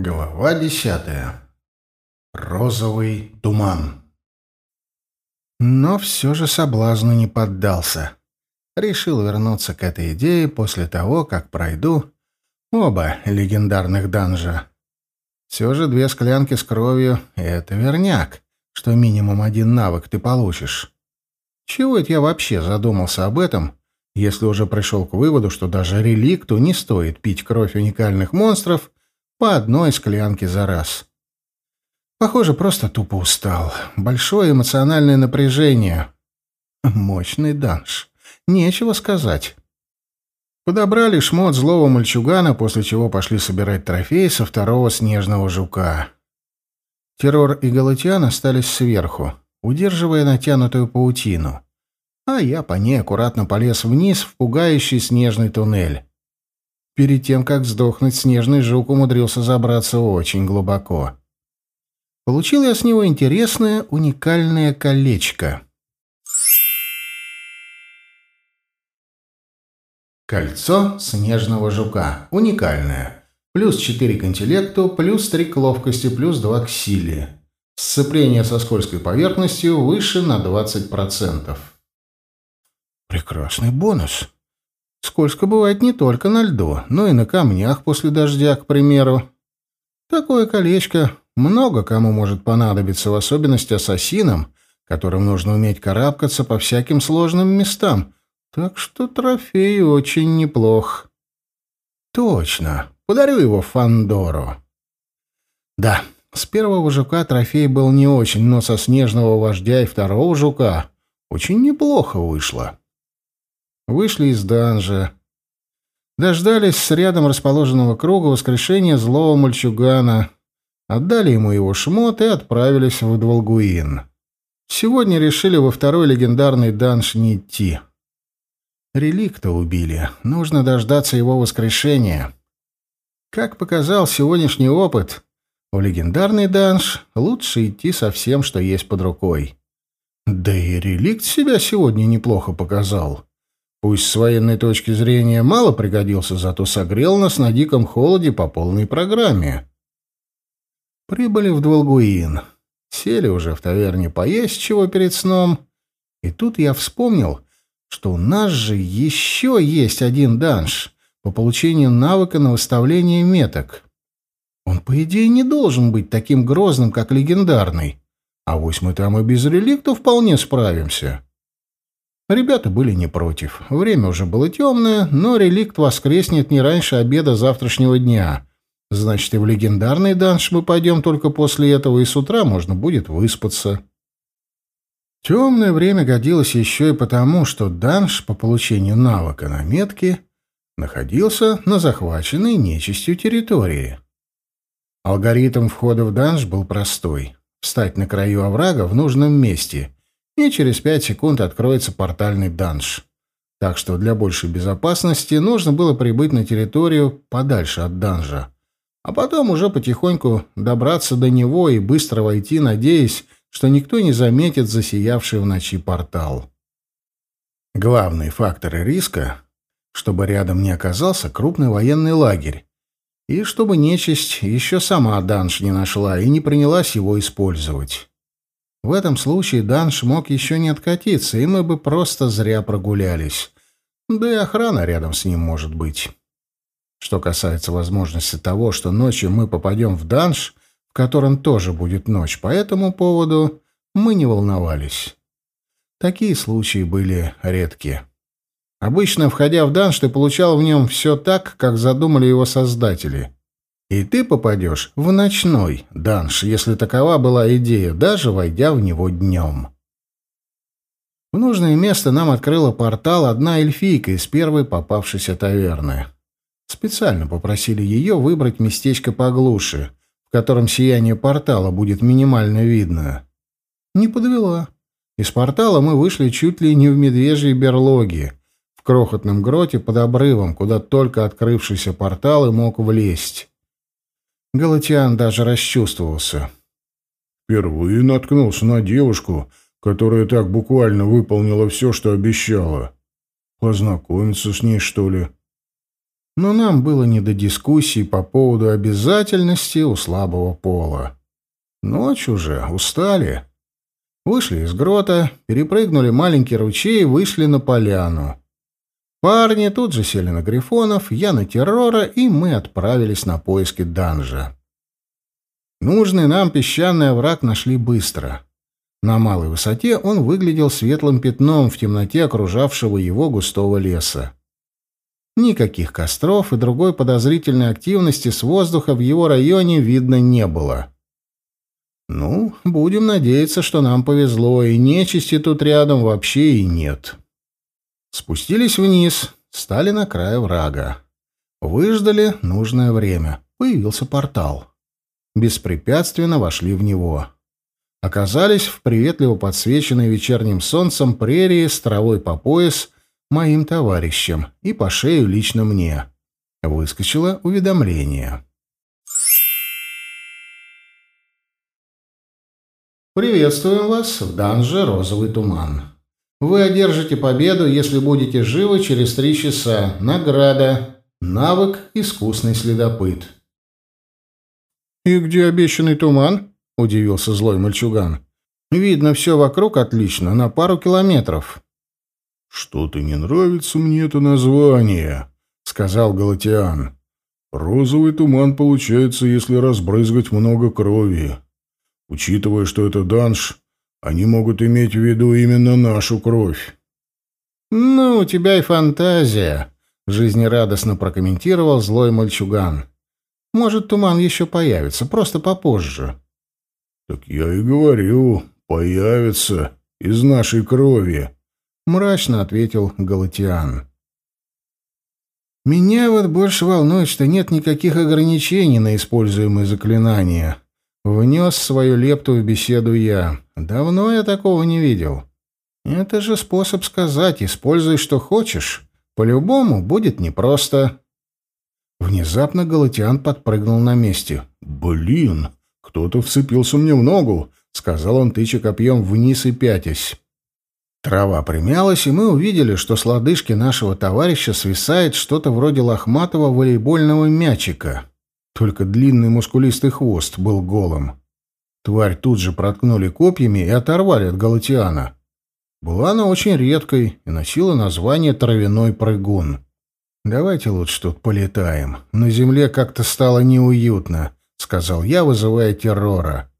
Глава десятая. Розовый туман. Но все же соблазну не поддался. Решил вернуться к этой идее после того, как пройду оба легендарных данжа. Все же две склянки с кровью — это верняк, что минимум один навык ты получишь. Чего это я вообще задумался об этом, если уже пришел к выводу, что даже реликту не стоит пить кровь уникальных монстров — по одной склянке за раз. Похоже, просто тупо устал. Большое эмоциональное напряжение. Мощный данж. Нечего сказать. Подобрали шмот злого мальчугана, после чего пошли собирать трофей со второго снежного жука. Террор и Галатиан остались сверху, удерживая натянутую паутину. А я по ней аккуратно полез вниз в пугающий снежный туннель. Перед тем, как сдохнуть, снежный жук умудрился забраться очень глубоко. Получил я с него интересное, уникальное колечко. Кольцо снежного жука. Уникальное. Плюс 4 к интеллекту, плюс 3 к ловкости, плюс 2 к силе. Сцепление со скользкой поверхностью выше на 20%. Прекрасный бонус. Скользко бывает не только на льду, но и на камнях после дождя, к примеру. Такое колечко много кому может понадобиться, в особенности ассасинам, которым нужно уметь карабкаться по всяким сложным местам. Так что трофей очень неплох. Точно. Подарю его Фандору. Да, с первого жука трофей был не очень, но со снежного вождя и второго жука очень неплохо вышло. Вышли из данжа. Дождались с рядом расположенного круга воскрешения злого мальчугана. Отдали ему его шмот и отправились в Дволгуин. Сегодня решили во второй легендарный данж не идти. Реликта убили. Нужно дождаться его воскрешения. Как показал сегодняшний опыт, в легендарный данж лучше идти со всем, что есть под рукой. Да и реликт себя сегодня неплохо показал. Пусть с военной точки зрения мало пригодился, зато согрел нас на диком холоде по полной программе. Прибыли в Дволгуин. Сели уже в таверне поесть чего перед сном. И тут я вспомнил, что у нас же еще есть один данж по получению навыка на выставление меток. Он, по идее, не должен быть таким грозным, как легендарный. А вось мы там и без реликтов вполне справимся. Ребята были не против. Время уже было темное, но реликт воскреснет не раньше обеда завтрашнего дня. Значит, и в легендарный данж мы пойдем только после этого, и с утра можно будет выспаться. Темное время годилось еще и потому, что данж по получению навыка на метке находился на захваченной нечистью территории. Алгоритм входа в данж был простой — встать на краю оврага в нужном месте — и через пять секунд откроется портальный данж. Так что для большей безопасности нужно было прибыть на территорию подальше от данжа, а потом уже потихоньку добраться до него и быстро войти, надеясь, что никто не заметит засиявший в ночи портал. Главный фактор риска — чтобы рядом не оказался крупный военный лагерь, и чтобы нечисть еще сама данж не нашла и не принялась его использовать. В этом случае Данш мог еще не откатиться, и мы бы просто зря прогулялись. Да и охрана рядом с ним может быть. Что касается возможности того, что ночью мы попадем в данж, в котором тоже будет ночь, по этому поводу мы не волновались. Такие случаи были редки. Обычно, входя в данж, ты получал в нем все так, как задумали его создатели. И ты попадешь в ночной данж, если такова была идея, даже войдя в него днем. В нужное место нам открыла портал одна эльфийка из первой попавшейся таверны. Специально попросили ее выбрать местечко поглуше, в котором сияние портала будет минимально видно. Не подвела. Из портала мы вышли чуть ли не в медвежьей берлоге, в крохотном гроте под обрывом, куда только открывшийся портал и мог влезть. Галатиан даже расчувствовался. «Впервые наткнулся на девушку, которая так буквально выполнила все, что обещала. Познакомиться с ней, что ли?» Но нам было не до дискуссий по поводу обязательности у слабого пола. Ночь уже, устали. Вышли из грота, перепрыгнули маленький ручей и вышли на поляну. Парни тут же сели на грифонов, я на террора, и мы отправились на поиски данжа. Нужный нам песчаный овраг нашли быстро. На малой высоте он выглядел светлым пятном в темноте окружавшего его густого леса. Никаких костров и другой подозрительной активности с воздуха в его районе видно не было. Ну, будем надеяться, что нам повезло, и нечисти тут рядом вообще и нет. Спустились вниз, стали на крае врага. Выждали нужное время. Появился портал. Беспрепятственно вошли в него. Оказались в приветливо подсвеченной вечерним солнцем прерии с травой по пояс моим товарищам и по шею лично мне. Выскочило уведомление. Приветствуем вас в данже «Розовый туман». Вы одержите победу, если будете живы через три часа. Награда. Навык «Искусный следопыт». «И где обещанный туман?» — удивился злой мальчуган. «Видно все вокруг отлично, на пару километров». «Что-то не нравится мне это название», — сказал Галатиан. «Розовый туман получается, если разбрызгать много крови. Учитывая, что это данж, они могут иметь в виду именно нашу кровь. «Ну, у тебя и фантазия», — жизнерадостно прокомментировал злой мальчуган. «Может, туман еще появится, просто попозже». «Так я и говорю, появится из нашей крови», — мрачно ответил Галатиан. «Меня вот больше волнует, что нет никаких ограничений на используемые заклинания», Внес свою лепту в беседу я. Давно я такого не видел. Это же способ сказать, используй что хочешь. По-любому будет непросто. Внезапно Галатиан подпрыгнул на месте. «Блин, кто-то вцепился мне в ногу», — сказал он, тыча копьем вниз и пятясь. Трава примялась, и мы увидели, что с лодыжки нашего товарища свисает что-то вроде лохматого волейбольного мячика. Только длинный мускулистый хвост был голым. Тварь тут же проткнули копьями и оторвали от галатиана. Была она очень редкой и носила название «травяной прыгун». «Давайте лучше тут полетаем. На земле как-то стало неуютно», — сказал я, вызывая террора.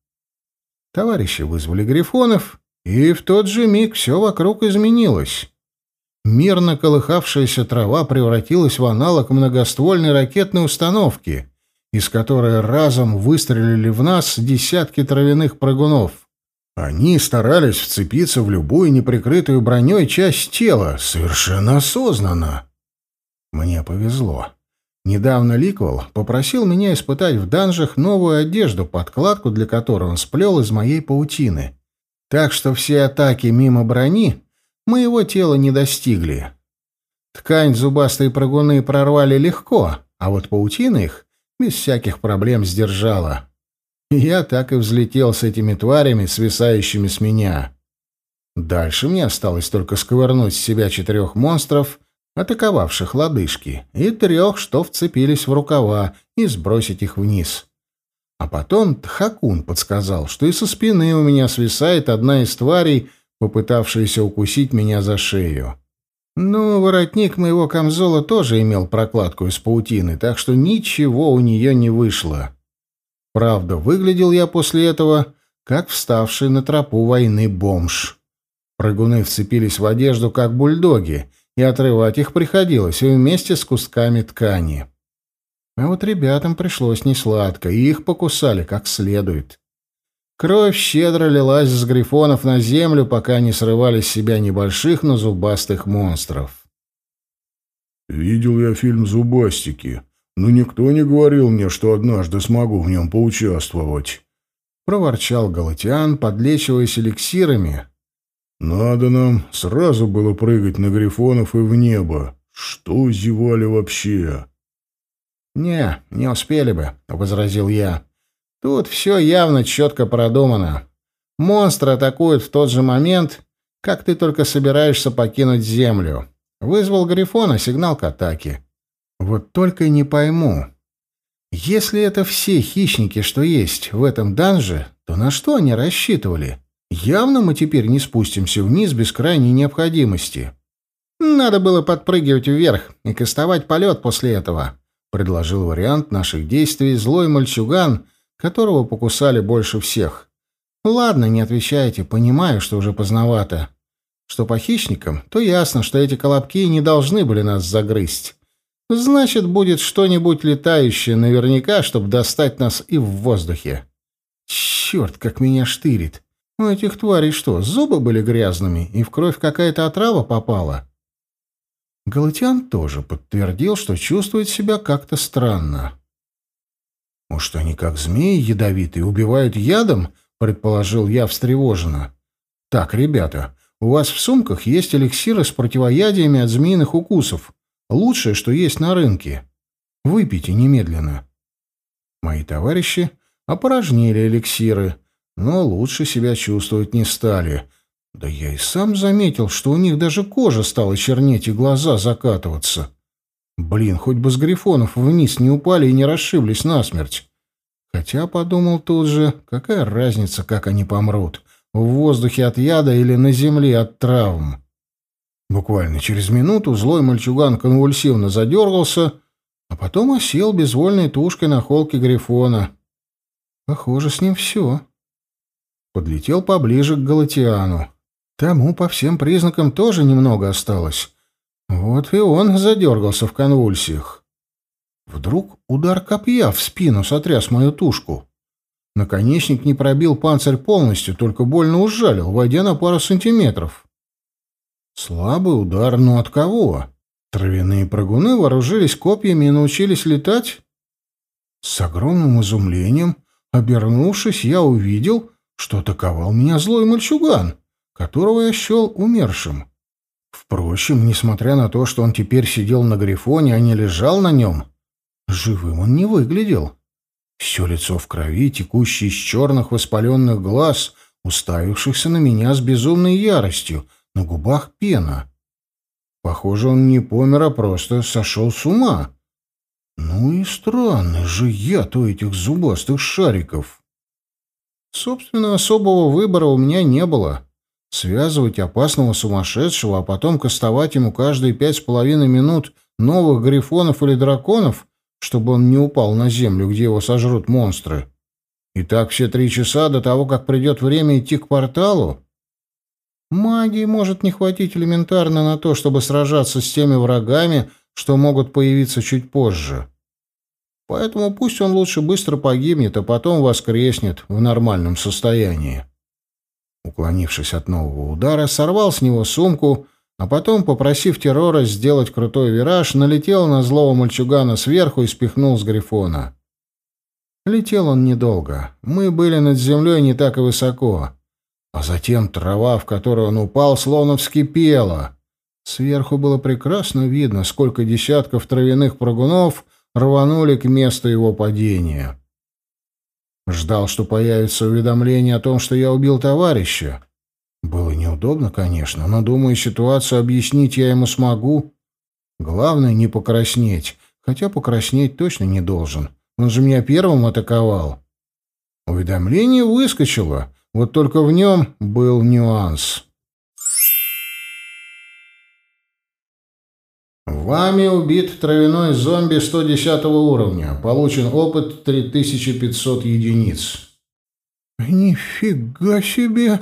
Товарищи вызвали грифонов, и в тот же миг все вокруг изменилось. Мирно колыхавшаяся трава превратилась в аналог многоствольной ракетной установки, из которой разом выстрелили в нас десятки травяных прыгунов. Они старались вцепиться в любую неприкрытую броней часть тела, совершенно осознанно. Мне повезло. Недавно Ликвел попросил меня испытать в данжах новую одежду, подкладку для которой он сплел из моей паутины. Так что все атаки мимо брони моего тела не достигли. Ткань зубастые прыгуны прорвали легко, а вот паутина их без всяких проблем сдержала. я так и взлетел с этими тварями, свисающими с меня. Дальше мне осталось только сковырнуть с себя четырех монстров, атаковавших лодыжки, и трех, что вцепились в рукава, и сбросить их вниз. А потом Тхакун подсказал, что и со спины у меня свисает одна из тварей, попытавшаяся укусить меня за шею. Ну, воротник моего камзола тоже имел прокладку из паутины, так что ничего у нее не вышло. Правда, выглядел я после этого, как вставший на тропу войны бомж. Прыгуны вцепились в одежду, как бульдоги, и отрывать их приходилось вместе с кусками ткани. А вот ребятам пришлось несладко, и их покусали как следует. Кровь щедро лилась с грифонов на землю, пока не срывали с себя небольших, но зубастых монстров. «Видел я фильм «Зубастики», но никто не говорил мне, что однажды смогу в нем поучаствовать», — проворчал Галатиан, подлечиваясь эликсирами. «Надо нам сразу было прыгать на грифонов и в небо. Что зевали вообще?» «Не, не успели бы», — возразил я. Тут все явно четко продумано. Монстры атакуют в тот же момент, как ты только собираешься покинуть Землю. Вызвал Грифона сигнал к атаке. Вот только не пойму. Если это все хищники, что есть в этом данже, то на что они рассчитывали? Явно мы теперь не спустимся вниз без крайней необходимости. Надо было подпрыгивать вверх и кастовать полет после этого, предложил вариант наших действий злой мальчуган, которого покусали больше всех. Ладно, не отвечайте, понимаю, что уже поздновато. Что по хищникам, то ясно, что эти колобки не должны были нас загрызть. Значит, будет что-нибудь летающее наверняка, чтобы достать нас и в воздухе. Черт, как меня штырит. У этих тварей что, зубы были грязными, и в кровь какая-то отрава попала? Галатиан тоже подтвердил, что чувствует себя как-то странно. «Может, они как змеи ядовитые, убивают ядом?» — предположил я встревоженно. «Так, ребята, у вас в сумках есть эликсиры с противоядиями от змеиных укусов. Лучшее, что есть на рынке. Выпейте немедленно». Мои товарищи опорожнили эликсиры, но лучше себя чувствовать не стали. Да я и сам заметил, что у них даже кожа стала чернеть и глаза закатываться. Блин, хоть бы с грифонов вниз не упали и не расшиблись насмерть. Хотя подумал тут же, какая разница, как они помрут в воздухе от яда или на земле от травм. Буквально через минуту злой мальчуган конвульсивно задергался, а потом осел безвольной тушкой на холке Грифона. Похоже, с ним все. Подлетел поближе к Галатиану. Тому по всем признакам тоже немного осталось. Вот и он задергался в конвульсиях. Вдруг удар копья в спину сотряс мою тушку. Наконечник не пробил панцирь полностью, только больно ужалил, войдя на пару сантиметров. Слабый удар, но от кого? Травяные прыгуны вооружились копьями и научились летать? С огромным изумлением, обернувшись, я увидел, что атаковал меня злой мальчуган, которого я счел умершим. Впрочем, несмотря на то, что он теперь сидел на грифоне, а не лежал на нем, живым он не выглядел. Все лицо в крови, текущее из черных воспаленных глаз, уставившихся на меня с безумной яростью, на губах пена. Похоже, он не помер, а просто сошел с ума. Ну и странный же яд у этих зубастых шариков. Собственно, особого выбора у меня не было. Связывать опасного сумасшедшего, а потом кастовать ему каждые пять с половиной минут новых грифонов или драконов чтобы он не упал на землю, где его сожрут монстры. И так все три часа до того, как придет время идти к порталу? Магии может не хватить элементарно на то, чтобы сражаться с теми врагами, что могут появиться чуть позже. Поэтому пусть он лучше быстро погибнет, а потом воскреснет в нормальном состоянии. Уклонившись от нового удара, сорвал с него сумку а потом, попросив террора сделать крутой вираж, налетел на злого мальчугана сверху и спихнул с грифона. Летел он недолго. Мы были над землей не так и высоко. А затем трава, в которую он упал, словно вскипела. Сверху было прекрасно видно, сколько десятков травяных прыгунов рванули к месту его падения. Ждал, что появится уведомление о том, что я убил товарища. Было неудобно, конечно, но, думаю, ситуацию объяснить я ему смогу. Главное, не покраснеть, хотя покраснеть точно не должен. Он же меня первым атаковал. Уведомление выскочило, вот только в нем был нюанс. Вами убит травяной зомби 110 уровня. Получен опыт 3500 единиц. «Нифига себе!»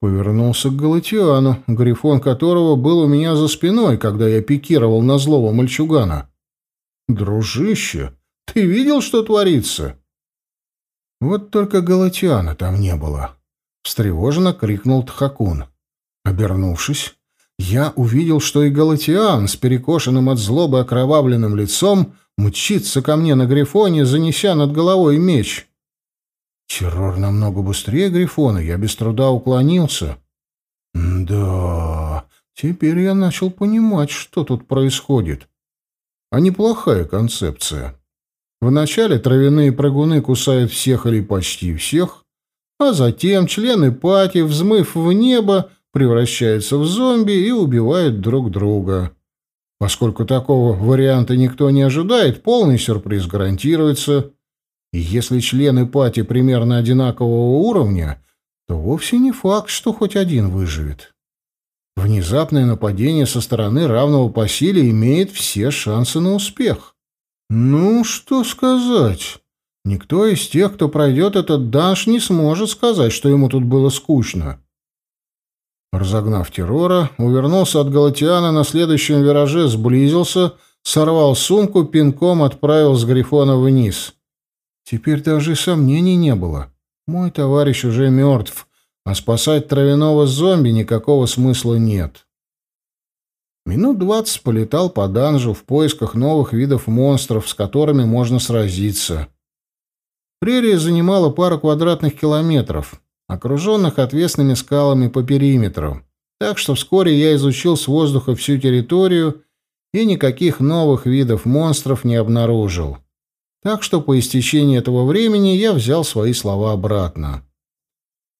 Повернулся к Галатиану, грифон которого был у меня за спиной, когда я пикировал на злого мальчугана. «Дружище, ты видел, что творится?» Вот только Галатиана там не было. Встревоженно крикнул Тхакун. Обернувшись, я увидел, что и Галатиан с перекошенным от злобы окровавленным лицом мчится ко мне на грифоне, занеся над головой меч. Террор намного быстрее Грифона, я без труда уклонился. Да, теперь я начал понимать, что тут происходит. А неплохая концепция. Вначале травяные прыгуны кусают всех или почти всех, а затем члены пати, взмыв в небо, превращаются в зомби и убивают друг друга. Поскольку такого варианта никто не ожидает, полный сюрприз гарантируется. И если члены пати примерно одинакового уровня, то вовсе не факт, что хоть один выживет. Внезапное нападение со стороны равного по силе имеет все шансы на успех. Ну, что сказать? Никто из тех, кто пройдет этот данж, не сможет сказать, что ему тут было скучно. Разогнав террора, увернулся от Галатиана на следующем вираже, сблизился, сорвал сумку, пинком отправил с Грифона вниз. Теперь даже сомнений не было. Мой товарищ уже мертв, а спасать травяного зомби никакого смысла нет. Минут двадцать полетал по данжу в поисках новых видов монстров, с которыми можно сразиться. Прерия занимала пару квадратных километров, окруженных отвесными скалами по периметру, так что вскоре я изучил с воздуха всю территорию и никаких новых видов монстров не обнаружил. Так что по истечении этого времени я взял свои слова обратно.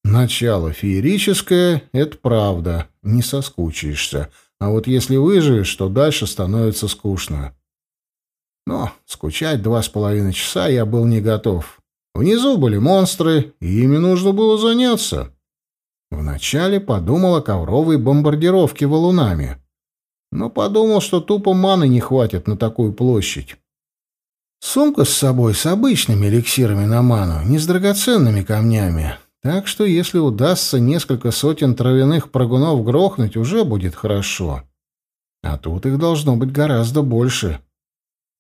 Начало феерическое — это правда, не соскучишься. А вот если выживешь, то дальше становится скучно. Но скучать два с половиной часа я был не готов. Внизу были монстры, и ими нужно было заняться. Вначале подумал о ковровой бомбардировке валунами. Но подумал, что тупо маны не хватит на такую площадь. Сумка с собой с обычными эликсирами на ману, не с драгоценными камнями. Так что если удастся несколько сотен травяных прыгунов грохнуть, уже будет хорошо. А тут их должно быть гораздо больше.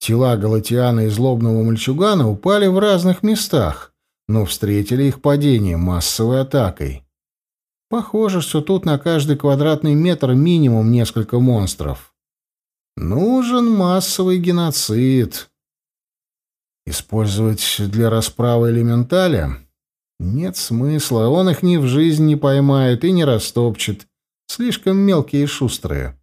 Тела Галатиана и злобного мальчугана упали в разных местах, но встретили их падение массовой атакой. Похоже, что тут на каждый квадратный метр минимум несколько монстров. Нужен массовый геноцид. Использовать для расправы элементаля? Нет смысла, он их ни в жизнь не поймает и не растопчет. Слишком мелкие и шустрые.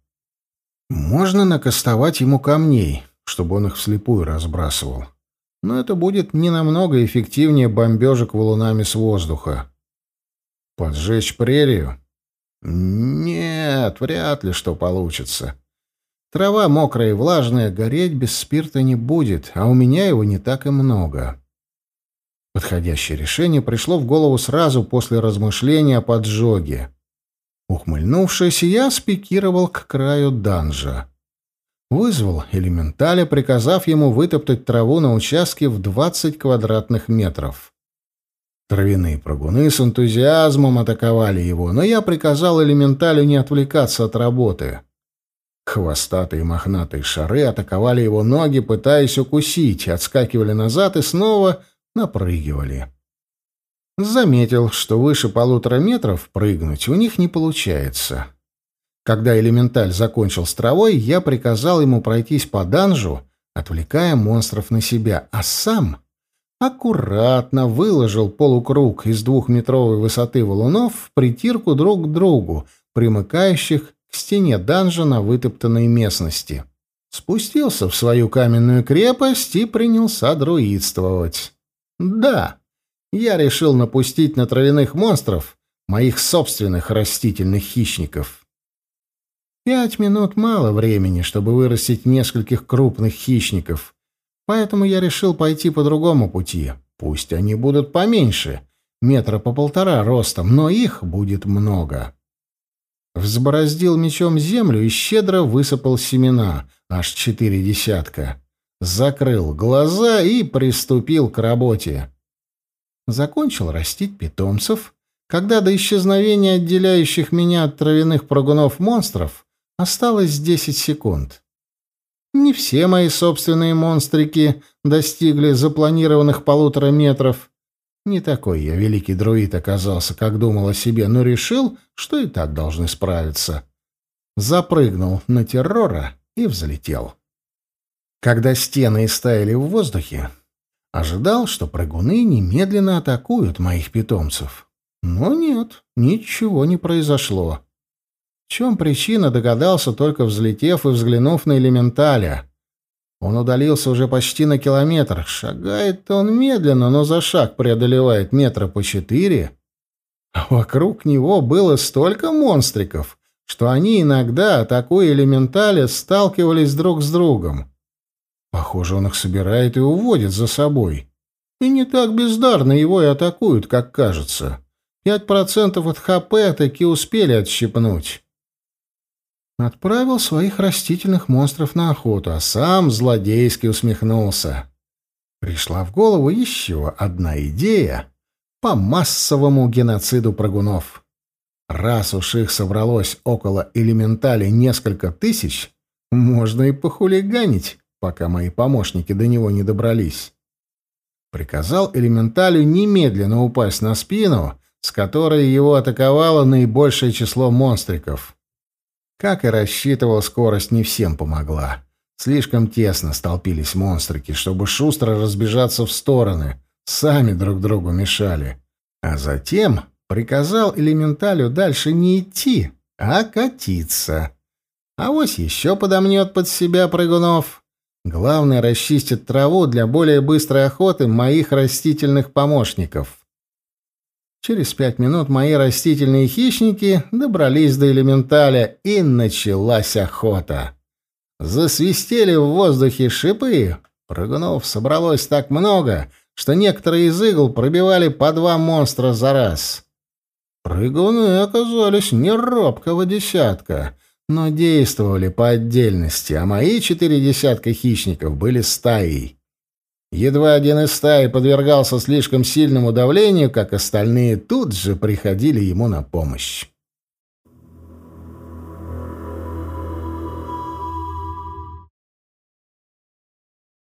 Можно накастовать ему камней, чтобы он их вслепую разбрасывал. Но это будет не намного эффективнее бомбежек валунами с воздуха. Поджечь прерию? Нет, вряд ли что получится. Трава мокрая и влажная, гореть без спирта не будет, а у меня его не так и много. Подходящее решение пришло в голову сразу после размышления о поджоге. Ухмыльнувшись, я спикировал к краю данжа. Вызвал элементаля, приказав ему вытоптать траву на участке в 20 квадратных метров. Травяные прогуны с энтузиазмом атаковали его, но я приказал элементалю не отвлекаться от работы. Хвостатые мохнатые шары атаковали его ноги, пытаясь укусить, отскакивали назад и снова напрыгивали. Заметил, что выше полутора метров прыгнуть у них не получается. Когда элементаль закончил с травой, я приказал ему пройтись по данжу, отвлекая монстров на себя, а сам аккуратно выложил полукруг из двухметровой высоты валунов в притирку друг к другу, примыкающих к стене данжа на вытоптанной местности. Спустился в свою каменную крепость и принялся друидствовать. Да, я решил напустить на травяных монстров моих собственных растительных хищников. Пять минут мало времени, чтобы вырастить нескольких крупных хищников, поэтому я решил пойти по другому пути. Пусть они будут поменьше, метра по полтора ростом, но их будет много. Взбороздил мечом землю и щедро высыпал семена, аж четыре десятка. Закрыл глаза и приступил к работе. Закончил растить питомцев, когда до исчезновения отделяющих меня от травяных прогунов монстров осталось десять секунд. Не все мои собственные монстрики достигли запланированных полутора метров, не такой я великий друид оказался, как думал о себе, но решил, что и так должны справиться. Запрыгнул на террора и взлетел. Когда стены истаяли в воздухе, ожидал, что прыгуны немедленно атакуют моих питомцев. Но нет, ничего не произошло. Чем причина, догадался, только взлетев и взглянув на элементаля. Он удалился уже почти на километр. Шагает он медленно, но за шаг преодолевает метра по четыре. А вокруг него было столько монстриков, что они иногда, атакуя элементали, сталкивались друг с другом. Похоже, он их собирает и уводит за собой. И не так бездарно его и атакуют, как кажется. Пять процентов от ХП таки успели отщипнуть. Отправил своих растительных монстров на охоту, а сам злодейски усмехнулся. Пришла в голову еще одна идея по массовому геноциду прыгунов. Раз уж их собралось около элементали несколько тысяч, можно и похулиганить, пока мои помощники до него не добрались. Приказал элементалю немедленно упасть на спину, с которой его атаковало наибольшее число монстриков. Как и рассчитывал, скорость не всем помогла. Слишком тесно столпились монстрики, чтобы шустро разбежаться в стороны. Сами друг другу мешали. А затем приказал элементалю дальше не идти, а катиться. А вось еще подомнет под себя прыгунов. Главное, расчистит траву для более быстрой охоты моих растительных помощников. Через пять минут мои растительные хищники добрались до элементаля, и началась охота. Засвистели в воздухе шипы. Прыгунов собралось так много, что некоторые из игл пробивали по два монстра за раз. Прыгуны оказались не робкого десятка, но действовали по отдельности, а мои четыре десятка хищников были стаей. Едва один из стаи подвергался слишком сильному давлению, как остальные тут же приходили ему на помощь.